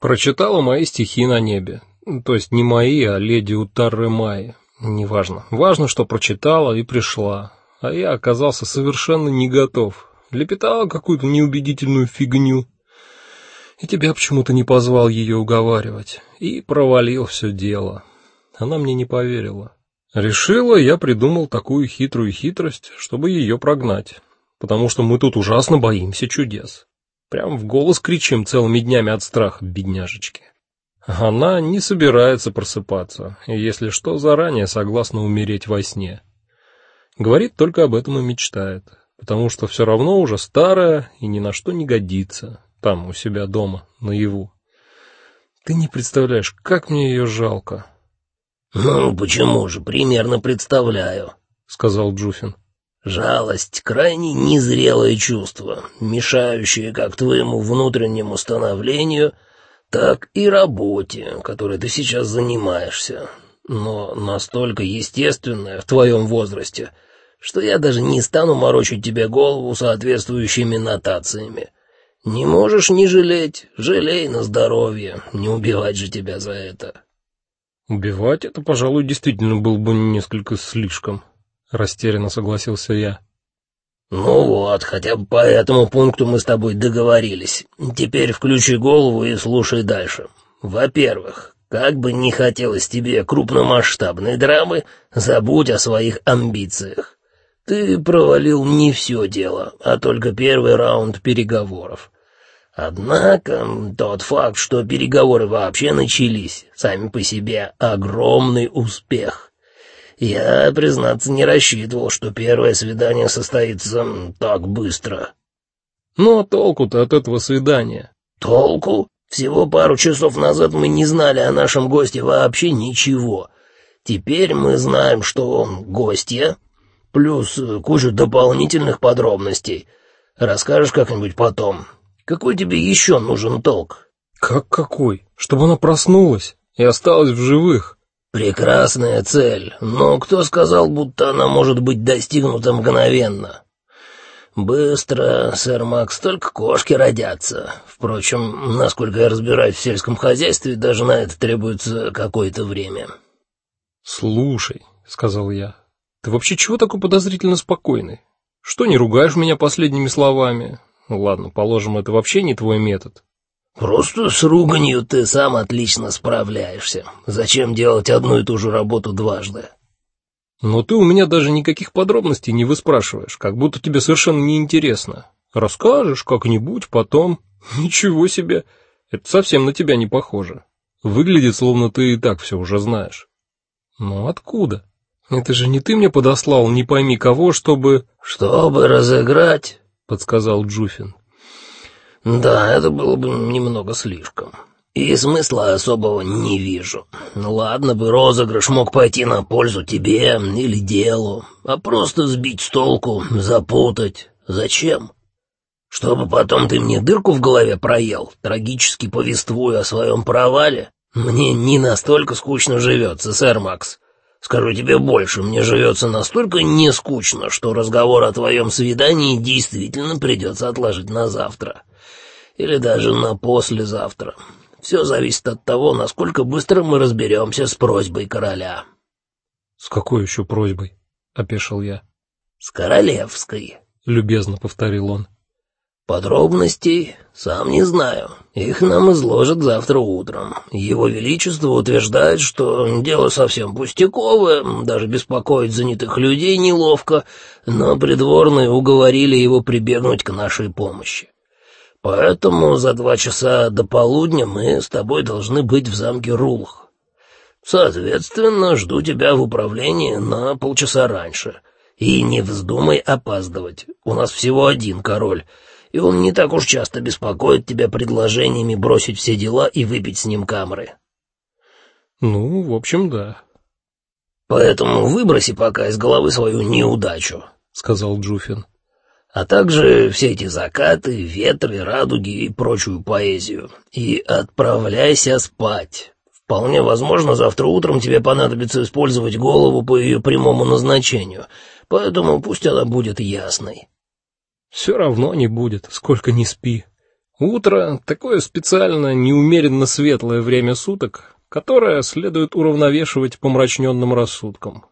Прочитала мои стихи на небе. То есть не мои, а леди Утарры Майи. Неважно. Важно, что прочитала и пришла. А я оказался совершенно не готов. Лепетала какую-то неубедительную фигню. И тебя почему-то не позвал ее уговаривать. И провалил все дело. Она мне не поверила. Решила, я придумал такую хитрую хитрость, чтобы ее прогнать. Потому что мы тут ужасно боимся чудес. Прям в голос кричим целыми днями от страха, бедняжечки. Она не собирается просыпаться, и если что, заранее согласна умереть во сне. Говорит только об этом и мечтает, потому что все равно уже старая и ни на что не годится там у себя дома, наяву. Ты не представляешь, как мне ее жалко. Ну, почему же, примерно представляю, сказал Джуфин. Жалость крайне незрелое чувство, мешающее как твоему внутреннему становлению, так и работе, которой ты сейчас занимаешься, но настолько естественное в твоем возрасте, что я даже не стану морочить тебе голову соответствующими нотациями. Не можешь не жалеть, жалей на здоровье, не убивать же тебя за это. Убивать это, пожалуй, действительно было бы несколько слишком растерянно согласился я. Ну вот, хотя бы по этому пункту мы с тобой договорились. Теперь включи голову и слушай дальше. Во-первых, как бы не хотелось тебе крупномасштабной драмы, забудь о своих амбициях. Ты провалил не все дело, а только первый раунд переговоров. Однако тот факт, что переговоры вообще начались, сами по себе огромный успех. Я, признаться, не рассчитывал, что первое свидание состоится так быстро. Ну, а толку-то от этого свидания? Толку? Всего пару часов назад мы не знали о нашем госте вообще ничего. Теперь мы знаем, что он гостья, плюс кучу дополнительных подробностей. Расскажешь как-нибудь потом. Какой тебе еще нужен толк? Как какой? Чтобы она проснулась и осталась в живых. Прекрасная цель, но кто сказал, будто она может быть достигнута мгновенно? Быстро, сэр Макс, только кошки родятся. Впрочем, насколько я разбираюсь в сельском хозяйстве, даже на это требуется какое-то время. Слушай, сказал я. Ты вообще чего такой подозрительно спокойный? Что не ругаешь меня последними словами? Ну ладно, положим, это вообще не твой метод. Просто с руганью ты сам отлично справляешься. Зачем делать одну и ту же работу дважды? Но ты у меня даже никаких подробностей не выспрашиваешь, как будто тебе совершенно не интересно. Расскажешь как-нибудь потом. Ничего себе. Это совсем на тебя не похоже. Выглядит, словно ты и так все уже знаешь. Ну откуда? Это же не ты мне подослал, не пойми кого, чтобы чтобы разыграть, подсказал Джуфин. Да, это было бы немного слишком. И смысла особого не вижу. Ну ладно бы розыгрыш мог пойти на пользу тебе или делу, а просто сбить с толку, запутать. Зачем? Чтобы потом ты мне дырку в голове проел, трагически повествуя о своем провале? Мне не настолько скучно живется, сэр Макс. Скажу тебе больше, мне живется настолько не скучно, что разговор о твоем свидании действительно придется отложить на завтра или даже на послезавтра. Все зависит от того, насколько быстро мы разберемся с просьбой короля. С какой еще просьбой? опешил я. С королевской, любезно повторил он. Подробностей сам не знаю. Их нам изложат завтра утром. Его величество утверждает, что дело совсем пустяковое, даже беспокоить занятых людей неловко, но придворные уговорили его прибегнуть к нашей помощи. Поэтому за два часа до полудня мы с тобой должны быть в замке Рулх. Соответственно, жду тебя в управлении на полчаса раньше. И не вздумай опаздывать. У нас всего один король, и он не так уж часто беспокоит тебя предложениями бросить все дела и выпить с ним камеры. Ну, в общем, да. Поэтому выброси пока из головы свою неудачу, сказал Джуфин а также все эти закаты, ветры, радуги и прочую поэзию. И отправляйся спать. Вполне возможно, завтра утром тебе понадобится использовать голову по ее прямому назначению, поэтому пусть она будет ясной. Все равно не будет, сколько ни спи. Утро такое специально неумеренно светлое время суток, которое следует уравновешивать помрачненным рассудком.